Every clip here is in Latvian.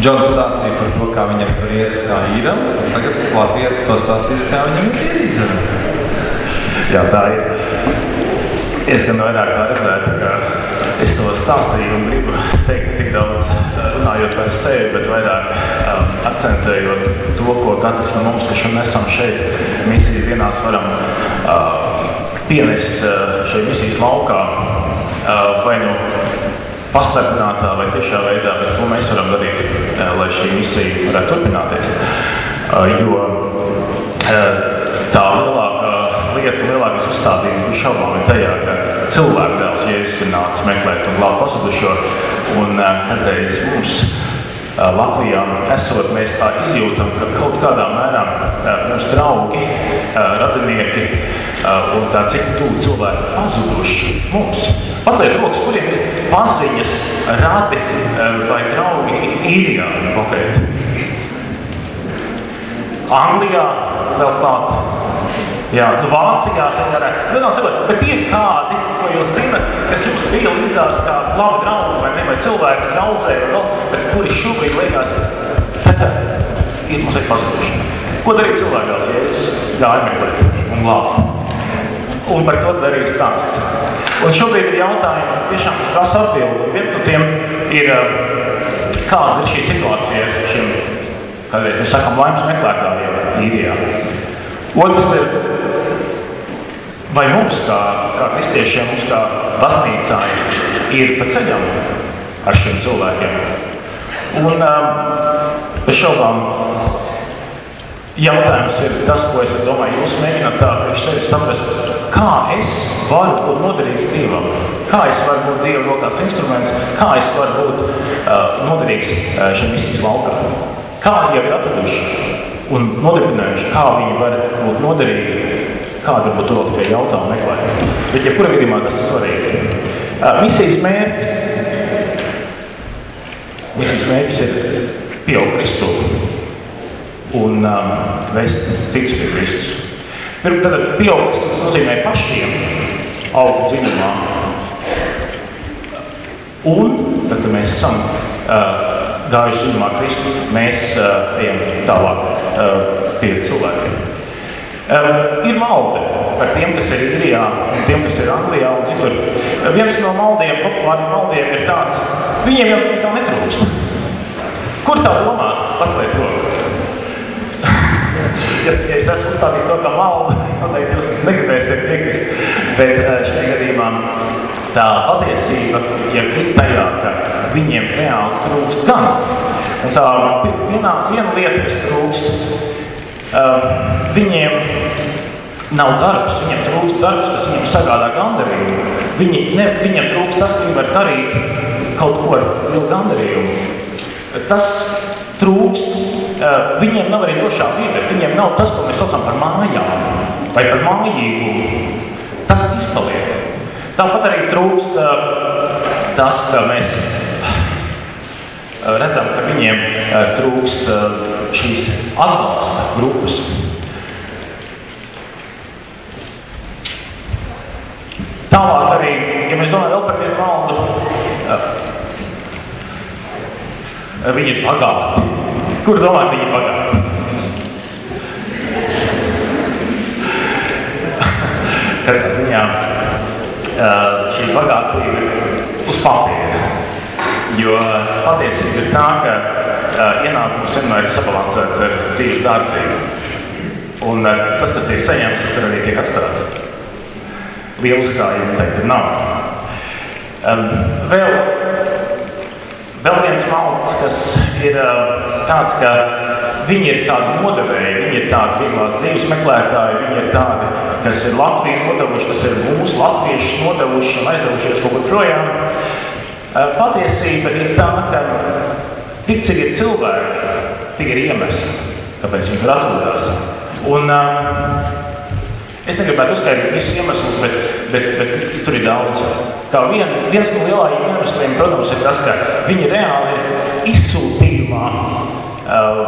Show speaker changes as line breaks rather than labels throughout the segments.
Džons stāstīja par to, kā viņam tur iet kā īram, tagad Latvijas pastāstīs, kā viņam ir īzara.
Jā, tā ir. Es gan vairāk tā redzētu, ka es to stāstīju un gribu teikt tik daudz runājot par sevi, bet vairāk um, akcentējot to, ko katrs no mums, kas esam šeit misijas dienās, varam uh, pienest uh, šeit misijas laukā. Uh, vai nu pastarpinātā vai tiešā veidā, bet ko mēs varam darīt, uh, lai šī misija varētu turpināties. Uh, jo uh, tā lielākā lieta, lielākais uzstādījums bija šaubām tajā, ka cilvēku dēls Jēzus ir nācis meklēt un glābt pazudušo. Un kādreiz mums Latvijā esot, mēs tā izjūtam, ka kaut kādā mērā mūsu draugi, radinieki un tā citi tuvu cilvēki pazuduši mums. Atliek rokas, kuriem ir paziņas, radi vai draugi īrijā konkrēti. Anglijā vēl klāt Jā, nu Vācijā varētu. Nu, nav sakot, bet ir kādi, ko jūs zinat, kas jums bija līdzās kā labi draugi vai ne, vai cilvēki draudzē, vai vēl, bet kuri šobrīd liekas, tagad ir ir pazuduši. Ko darīt cilvēkās, ja es gāju meklēt un glābt? Un par to darīja stāsts. Un šobrīd ir jautājumi, tiešām mums prasa atbildi. Viens no tiem ir, kāda ir šī situācija ar šiem, kādreiz mēs sakam, laimes meklētājiem īrijā. Otrs ir, vai mums, kā, kā kristiešiem, mums kā baznīcā ir pa ceļam ar šiem cilvēkiem. Un bez šaubām jautājums ir tas, ko es domāju, jūs mēģināt tā priekš sevi saprast, kā es varu būt noderīgs Dievam, kā es varu būt Dieva rokās instruments, kā es varu būt uh, noderīgs uh, šim misijas laukā. Kā jau ir atraduši un nodibinājuši, kā viņi var būt noderīgi, kāda varbūt to tikai jautājumu meklēt. Bet, ja kurā gadījumā tas ir svarīgi. Misijas mērķis. Misijas mērķis ir pieaugt Kristu un um, vest citus pie Kristus. Pirmkārt, pieaugt Kristu tas nozīmē pašiem augt dziļumā. Un tad, kad mēs esam uh, gājuši dziļumā Kristu, mēs uh, ejam tālāk uh, pie cilvēkiem. Um, ir malde par tiem, kas ir Irijā, un tiem, kas ir Anglijā un citur. Uh, viens no maldiem, populāriem maldiem ir tāds, viņiem jau tā netrūkst. Kur tā domā? Paslēgt roku. Ja, ja es esmu uzstādījis to kā maldu, noteikti jūs negribēsiet piekrist. Bet šajā gadījumā tā patiesība ir tajā, ka viņiem reāli trūkst gan. Un tā vienā, viena lieta, kas trūkst, uh, viņiem nav darbs, viņiem trūkst darbs, kas viņiem sagādā gandarījumu. Viņi, ne, viņiem trūkst tas, ka viņi var darīt kaut ko ar lielu gandarījumu. Tas trūkst, viņiem nav arī došā vide, viņiem nav tas, ko mēs saucam par mājām vai par mājīgumu. Tas izpaliek. Tāpat arī trūkst uh, tas, ka mēs Eh, redzam, ka viņiem eh, trūkst eh, šīs atbalsta grupas. Tālāk arī, ja mēs domājam vēl par vienu valdu, viņi ir bagāti. Kur domāt, viņi bagāti? Katrā ziņā šī bagātība ir uz papīra. Jo patiesība ir tā, ka ienākums vienmēr ir sabalansēts ar dzīves dārdzību. Un tas, kas tiek saņemts, tas tur arī tiek atstāts. Lielu uzkrājumu teikt nav. Um, vēl, vēl viens malts, kas ir tāds, ka viņi ir tādi nodevēji, viņi ir tādi vieglās dzīves meklētāji, viņi ir tādi, kas ir Latviju nodevuši, kas ir mūsu latviešus nodevuši un aizdevušies kaut kur projām. Patiesība ir tā, ka tik cik ir cilvēki, tik ir iemesli, kāpēc viņi tur atrodas. Un, es negribētu uzskaitīt visus iemeslus, bet, bet, bet tur ir daudz. Kā vien, viens no lielākajiem iemesliem, protams, ir tas, ka viņi reāli ir izsūtījumā, uh,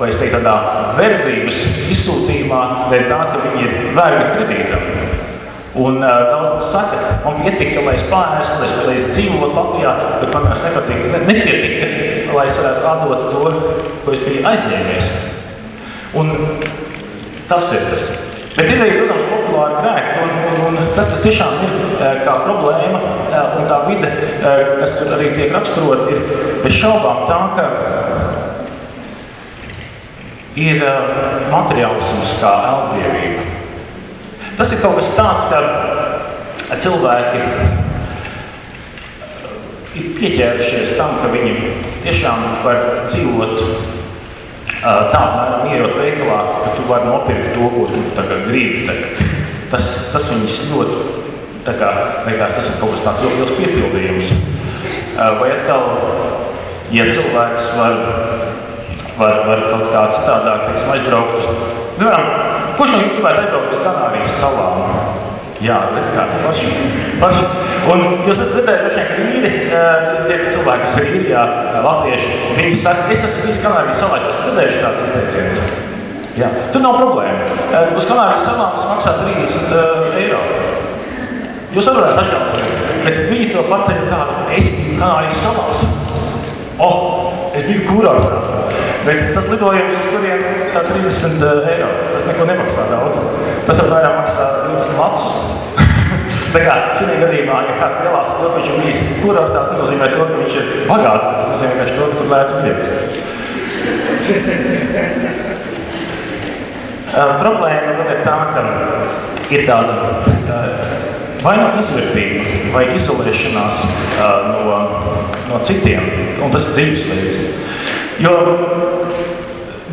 vai es teiktu tādā verdzības izsūtījumā, dēļ tā, ka viņi ir vērgi kredītam. Un uh, daudz mums saka, man pietika, lai es pārēstu, lai es, lai es dzīvotu Latvijā, bet man vairs nepatika, ne, nepietika, lai es varētu atdot to, ko es biju aizņēmies. Un tas ir tas. Bet ir arī, protams, populāri grēki, un, un, un tas, kas tiešām ir kā problēma, un tā vide, kas tur arī tiek raksturot, ir bez šaubām tā, ka ir materiālisms kā eldrievība. Tas ir kaut kas tāds, ka cilvēki ir pieķērušies tam, ka viņi tiešām var dzīvot tā apmēram ieejot veikalā, ka tu vari nopirkt to, ko tu tagad gribi. Tagad. Tas, tas viņus ļoti, tā kā, liekas, tas ir kaut kas tāds ļoti liels piepildījums. Vai atkal, ja cilvēks var, var, var kaut kā citādāk, teiksim, aizbraukt, piemēram, kurš no jums gribētu aizbraukt uz Kanārijas salām? Jā, tas kā paši. paši. Un jūs esat dzirdējuši, ka īri, tie cilvēki, kas ir īrijā, latvieši, viņi saka, es esmu bijis Kanārijas salās, esat dzirdējuši tāds izteiciens. Jā, tur nav problēma. Uz Kanārijas salām tas maksā 30 eiro. Jūs varat atļauties, bet viņi to paceļ tādu, es biju Kanārijas salās. Oh, es biju kurortā. Bet tas lidojums uz turieni maksā 30 eiro. Tas neko nemaksā daudz. Tas jau vairāk maksā 30 latus. Tā kā šajā gadījumā, ja kāds lielās vilpiņš ir bijis kurortā, tas nozīmē to, ka viņš ir bagāts, bet tas nozīmē vienkārši to, ka tur lēts biļetes. uh, problēma vēl ir tā, ka ir tāda uh, vai nu no izvērtība, vai izolēšanās uh, no, no citiem, un tas ir dzīvesveids. Jo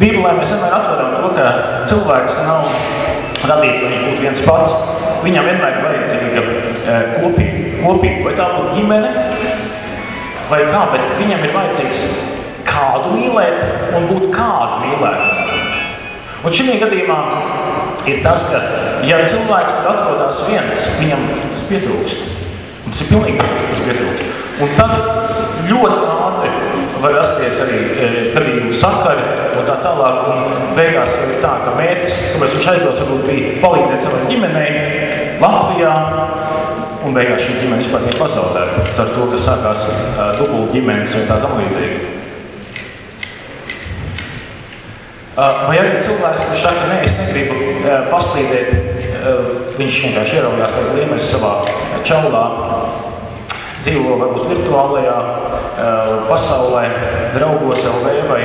Bībelē mēs vienmēr atveram to, ka cilvēks nav radīts, lai viņš būtu viens pats. Viņam vienmēr ir vajadzīga kopīga, kopīga vai tā būtu ģimene, vai kā, bet viņam ir vajadzīgs kādu mīlēt un būt kādu mīlēt. Un šī gadījumā ir tas, ka, ja cilvēks tur atrodas viens, viņam tas pietrūkst. Un tas ir pilnīgi tas pietrūkst. Un tad ļoti var rasties arī gadījumu sakari un tā tālāk. Un beigās ir tā, ka mērķis, kāpēc viņš aizdos, varbūt bija palīdzēt savai ģimenei Latvijā, un beigās šī ģimene vispār tiek pazaudēta ar to, ka sākās uh, dubult ģimenes un tā tam līdzīgi. Uh, vai arī cilvēks, kurš saka, nē, es negribu paslīdēt, viņš vienkārši ieraugās tajā līmenī savā čaulā, dzīvo varbūt virtuālajā pasaulē, draugos LV vai,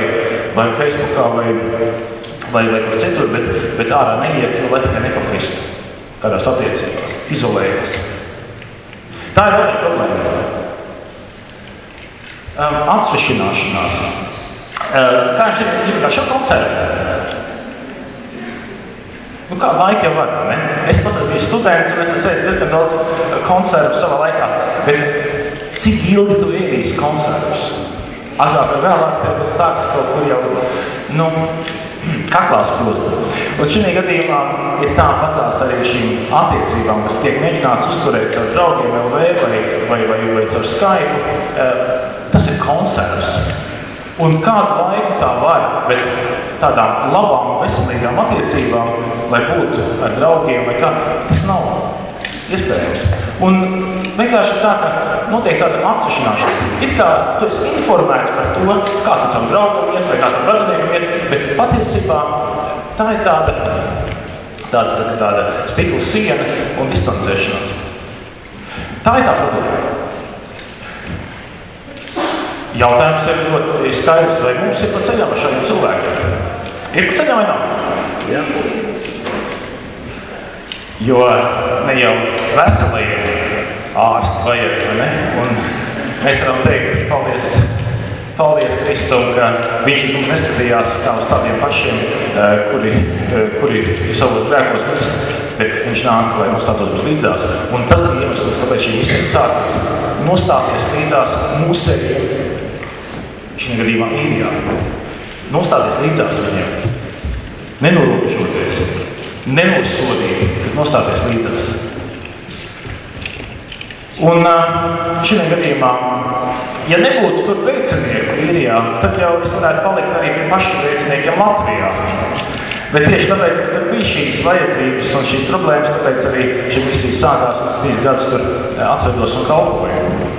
vai Facebookā vai, vai, vai kur citur, bet, bet ārā neiet, jo lai tikai nepakristu kādās attiecībās, izolējas. Tā ir vēl problēma. Um, atsvešināšanās. Uh, kā jums ir, ir kā šo koncertu? Nu, kā laika jau var, ne? Es pats bijis students, un es esmu diezgan daudz koncertu savā laikā. Bet cik ilgi tu ēdīsi koncertus? Agrāk vai vēlāk tev tas sāks kaut kur jau, nu, kaklā sposta. Un šī gadījumā ir tāpatās arī šīm attiecībām, kas tiek mēģināts uzturēt ar draugiem LV vai, vai, vai, vai ar Skype. Tas ir koncerts. Un kādu laiku tā var, bet tādām labām veselīgām attiecībām, lai būtu ar draugiem vai kā, tas nav iespējams. Un vienkārši tā, ka notiek tāda atsvešināšana. It kā tu esi informēts par to, kā tu tam draugam iet vai kā tam radiniekam iet, bet patiesībā tā ir tāda, tāda, tāda, tāda stikla siena un distancēšanās. Tā ir tā problēma. Jautājums ir ļoti skaidrs, vai mums ir pa ceļām ar šādiem cilvēkiem. Ir pa ceļām vai nav? Jā. Jo ne jau veselību ārsti vajag, vai ne? Un mēs varam teikt, paldies, paldies Kristum, ka viņš mums neskatījās kā uz tādiem pašiem, kuri, kuri ir savos grēkos mirst, bet viņš nāk, lai nostātos mums līdzās. Un tas ir iemesls, kāpēc šī misija sākās. Nostāties līdzās mūsējiem šī gadījumā īrijā. Nostāties līdzās viņiem, nenorobežoties, nenosodīt, nostāties līdzās. Un šī gadījumā, ja nebūtu tur veicinieku īrijā, tad jau es varētu palikt arī pie pašiem veiciniekiem Latvijā. Bet tieši tāpēc, ka tur bija šīs vajadzības un šīs problēmas, tāpēc arī šī misija sākās un trīs gadus tur atvedos un kalpoju.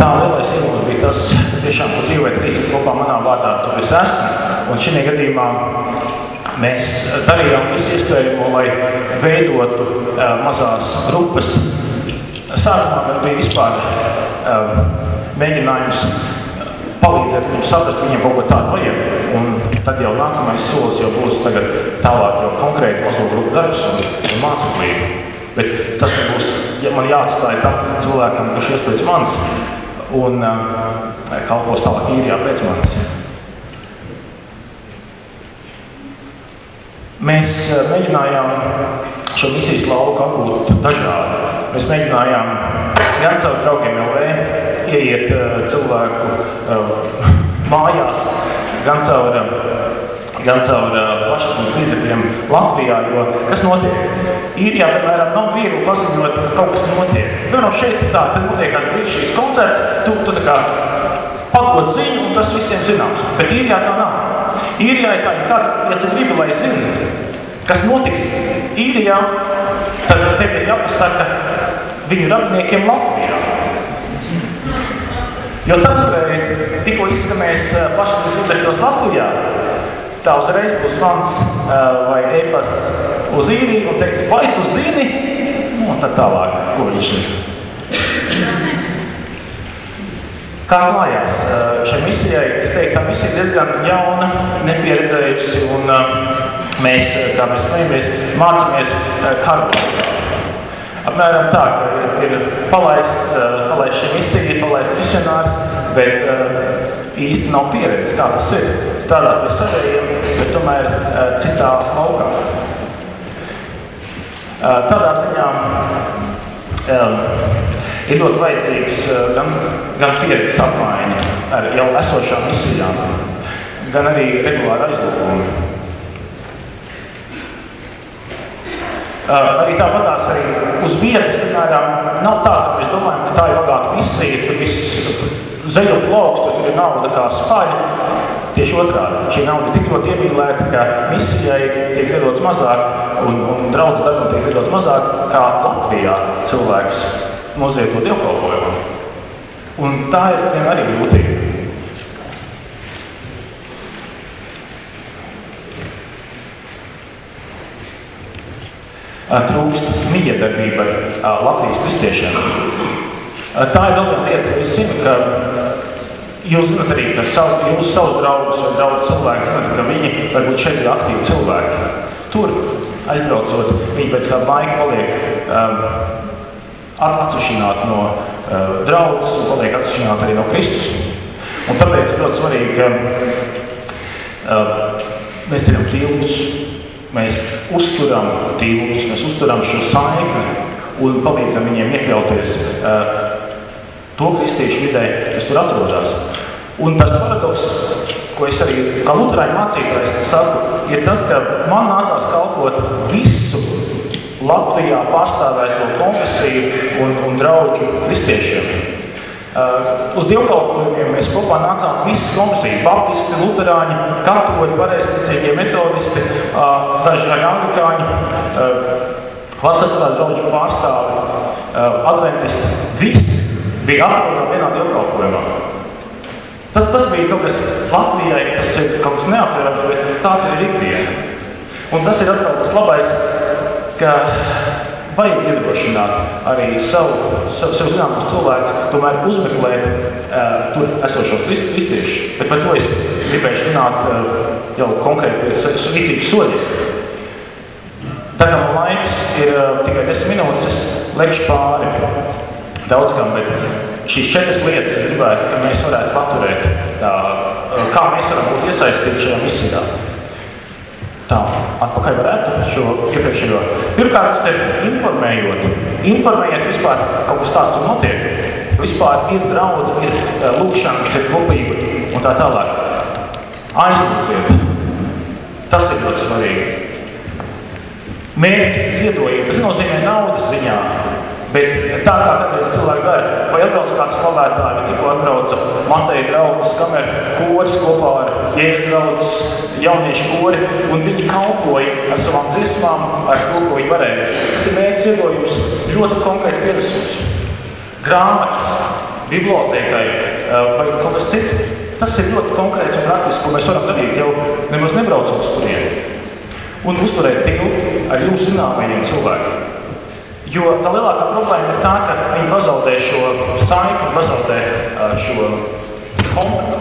tā lielais iemesls ka tiešām tur divi vai trīs kopā manā vārdā tur es esmu. Un šī gadījumā mēs darījām visu iespējamo, lai veidotu uh, mazās grupas. Sākumā bija vispār uh, mēģinājums palīdzēt viņiem saprast, viņiem kaut ko tādu vajag. Un tad jau nākamais solis jau būs tagad tālāk jau konkrēti mazo grupu darbs un, un māceklība. Bet tas nebūs, ja man jāatstāja tam cilvēkam, kurš ies pēc manis un uh, kalpos tālāk īrijā pēc manis. Mēs uh, mēģinājām šo misijas lauku apgūt dažādi. Mēs mēģinājām gan caur draugiem LV ieiet uh, cilvēku uh, mājās, gan caur, gan caur plašsaziņas līdzekļiem Latvijā. Jo kas notiek? Īrijā, piemēram, nav viegli paziņot, ka kaut kas notiek. Piemēram, šeit tā, tad notiek kāds brīdis šīs koncerts, tu, tu tā kā padod ziņu, un tas visiem zināms. Bet īrijā tā nav. Īrijā ir tā, ja kāds, ja tu gribi, lai zini, kas notiks īrijā, tad tev ir jāpasaka viņu radniekiem Latvijā. Jo tad uzreiz tikko izskanēs eh, plašsaziņas līdzekļos Latvijā, tā uzreiz būs mans uh, vai e-pasts uz īriju un teiks, vai tu zini, nu, un tad tālāk, ko viņš ir. Kā klājās šai misijai? Es teiktu, tā misija diezgan jauna, nepieredzējusi, un mēs, kā mēs smejamies, mācāmies karu. Apmēram tā, ka ir, palaists, palaists šī misija, palaists misionārs, bet īsti nav pieredzes, kā tas ir. Strādāt pie savējiem, bet tomēr citā laukā. Tādā ziņā ir ļoti vajadzīgs gan, gan pieredzes apmaiņa ar jau esošām misijām, gan arī regulāri aizlūkumi. Arī tāpatās arī uz vietas, piemēram, nav tā, ka mēs domājam, ka tā ir bagāta misija, tur viss zeļu plauks, tur ir nauda kā spaļa. Tieši otrādi. Šī nauda tik ļoti iemīlēta, ka misijai tiek ziedots mazāk un, un draudzes darbam tiek ziedots mazāk, kā Latvijā cilvēks nozieto dievkalpojumu. Un tā ir arī grūtība. trūkst miedarbība Latvijas kristiešiem. Tā ir viena lieta, es zinu, ka jūs zinat arī, ka savu, jūs savus draugus vai daudz cilvēku zinat, ka viņi varbūt šeit ir aktīvi cilvēki. Tur aizbraucot, viņi pēc kāda laika paliek um, atsašināti no uh, draudzes un paliek atsašināti arī no Kristus. Un tāpēc ir ļoti svarīgi, ka uh, mēs ceļam tiltus, Mēs uzturam tīklus, mēs uzturam šo saikni un palīdzam viņiem iekļauties uh, to kristiešu vidē, kas tur atrodas. Un tas paradoks, ko es arī kā luterāņu mācītājs saku, ir tas, ka man nācās kalpot visu Latvijā pārstāvēto konfesiju un, un draugu kristiešiem. Uh, uz dievkalpojumiem mēs kopā nācām visas komisijas, baptisti, luterāņi, katoļi, pareizticīgie, metodisti, uh, daži arī anglikāņi, uh, vasaras draugu pārstāvi, adventisti. Visi bija atrodami vienā dievkalpojumā. Tas, tas bija kaut kas Latvijai, tas ir kaut kas neaptverams, bet tā ir ikdiena. Un tas ir atkal tas labais, ka vajag iedrošināt arī savu, savu, savu zināmus cilvēkus, tomēr uzmeklēt uh, tur esošos kristiešus. Bet par to es gribēju runāt uh, jau konkrēti rīcības soļiem. Tā kā man laiks ir uh, tikai 10 minūtes, es lekšu pāri daudz kam, bet šīs četras lietas es gribētu, ka mēs varētu paturēt, tā, kā mēs varam būt iesaistīti šajā misijā. Tā, atpakaļ varētu šo iepriekšējo. Pirmkārt, es tevi informējot, informējiet vispār kaut kas tāds tur notiek. Vispār ir draudz, ir lūkšanas, ir kopība un tā tālāk. Aizlūdziet. Tas ir ļoti svarīgi. Mērķi ziedojiet. Tas nozīmē naudas ziņā. Bet tā kā kādreiz cilvēki dara, vai atbrauc kāds slavētāji, tikko atbrauca Mateja draudzes kamera koris kopā ar Jēzus draudzes jauniešu kori, un viņi kalpoja ar savām dziesmām, ar to, ko viņi varēja. Tas ir mērķis iedojums ļoti konkrēts pienesums. Grāmatas, bibliotekai uh, vai kaut kas cits. Tas ir ļoti konkrēts un praktisks, ko mēs varam darīt jau nemaz nebraucot uz turieni. Un uzturēt tiltu ar jums zināmajiem cilvēkiem. Jo tā lielākā problēma ir tā, ka viņi pazaudē šo saikni, pazaudē šo kontaktu.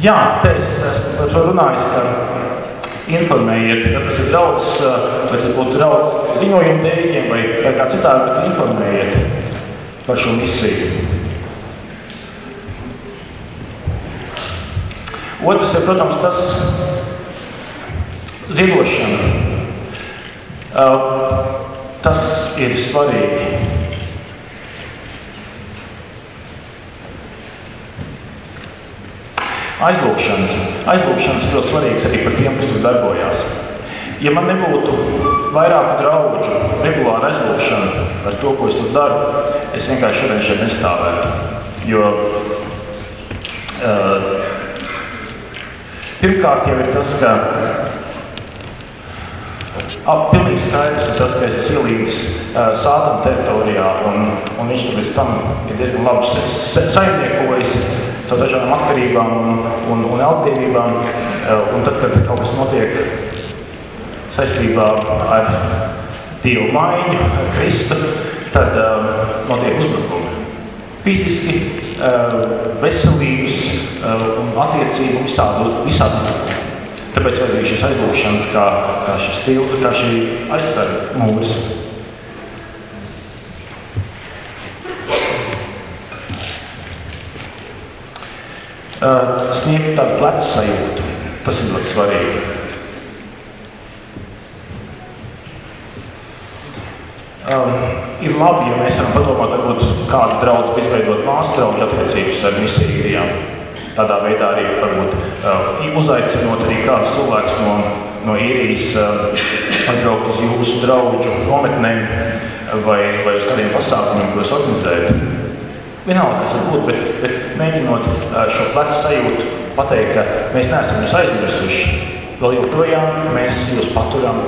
Jā, te es esmu par to runājis, ka informējiet, ja tas ir daudz, vai tas būtu daudz ziņojumu dēļiem vai, vai kā citādi, bet informējiet par šo misiju. Otrs ir, protams, tas ziedošana. Tas ir svarīgi. Aizlūgšanas. Aizlūgšanas ir ļoti svarīgas arī par tiem, kas tur darbojās. Ja man nebūtu vairāku draugu, regulāra aizlūgšana par to, ko es tur daru, es vienkārši šodien šeit nestāvētu. Jo uh, pirmkārt jau ir tas, ka ap, pilnīgi skaidrs ir tas, ka es esmu ielīdis uh, sātana teritorijā, un, un viņš tur līdz tam ir diezgan labi saimniekojis caur dažādām atkarībām un, un, un elpdevībām. Un tad, kad kaut kas notiek saistībā ar Dievu maiņu, ar Kristu, tad um, notiek uzbrukumi. Fiziski, uh, veselības uh, un attiecību visādi, visādi. Tāpēc arī šis aizlūgšanas kā, kā šis stilta, kā šī aizsarga mūris. Uh, sniegt tādu plecu sajūtu. Tas ir ļoti svarīgi. Um, ir labi, ja mēs varam padomāt, varbūt kādu draugu izveidot māsu draugu attiecības ar misijām. Tādā veidā arī varbūt uh, uzaicinot arī kādus cilvēkus no, no īrijas uh, atbraukt uz jūsu draugu nometnēm vai, vai uz kādiem pasākumiem, ko jūs organizējat. Vienalga, kas var būt, bet, bet mēģinot šo plecu sajūtu, pateikt, ka mēs neesam jūs aizmirsuši. Vēl joprojām mēs jūs paturam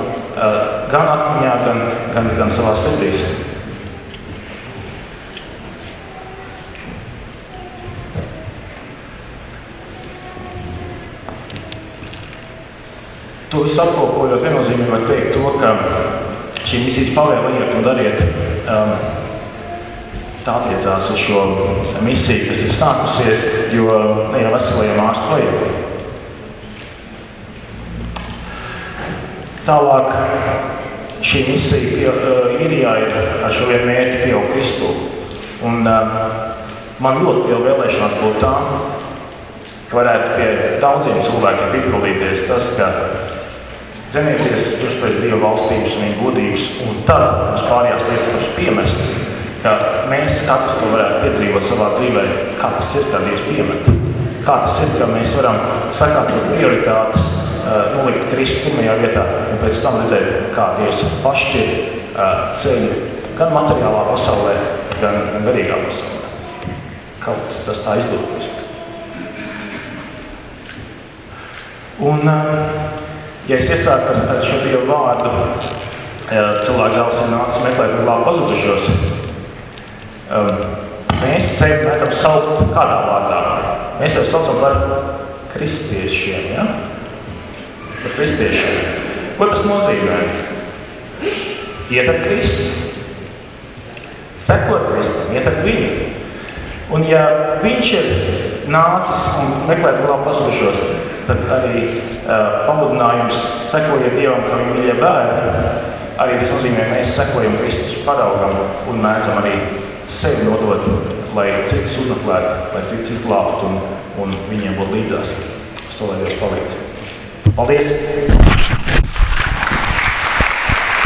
gan atmiņā, gan, gan, gan savā sirdīs. To visu apkopojot, viennozīmīgi var teikt to, ka šī misijas pavēle iet un dariet um, tā attiecās uz šo misiju, kas ir sākusies, jo ne jau veselajiem ārstu vajag. Tālāk šī misija uh, Irijā ir ar šo vienu mērķi pieaugt Kristu. Un uh, man ļoti liela vēlēšanās būtu tā, ka varētu pie daudziem cilvēkiem piepildīties tas, ka zemieties jūs pēc Dieva valstības un viņa godības, un tad mums pārējās lietas taps piemestas ka mēs katrs to varētu piedzīvot savā dzīvē, kā tas ir, kā Dievs piemet. Kā tas ir, ka mēs varam sakārtot prioritātes, uh, nolikt Kristu pirmajā vietā un pēc tam redzēt, kā Dievs pašķir uh, ceļu gan materiālā pasaulē, gan garīgā pasaulē. Kaut tas tā izdodas. Un, uh, ja es iesāku ar, ar šo Dievu vārdu, cilvēki daudz ir nācis meklēt un glābt pazudušos, Um, mēs sevi redzam saukt kādā vārdā. Mēs sevi saucam par kristiešiem. Ja? Par kristiešiem. Ko tas nozīmē? Iet ar Kristu. Sekot Kristum, iet ar viņu. Un ja viņš ir nācis un meklēt vēl pazudušos, tad arī pamudinājums sekojiet Dievam, kā viņa mīļie bērni, arī tas nozīmē, ka mēs sekojam Kristus paraugam un mēdzam arī sevi nodot, lai citus uzmeklētu, lai citus izglābtu un, un viņiem būtu līdzās. Uz to, lai Dievs palīdz. Paldies!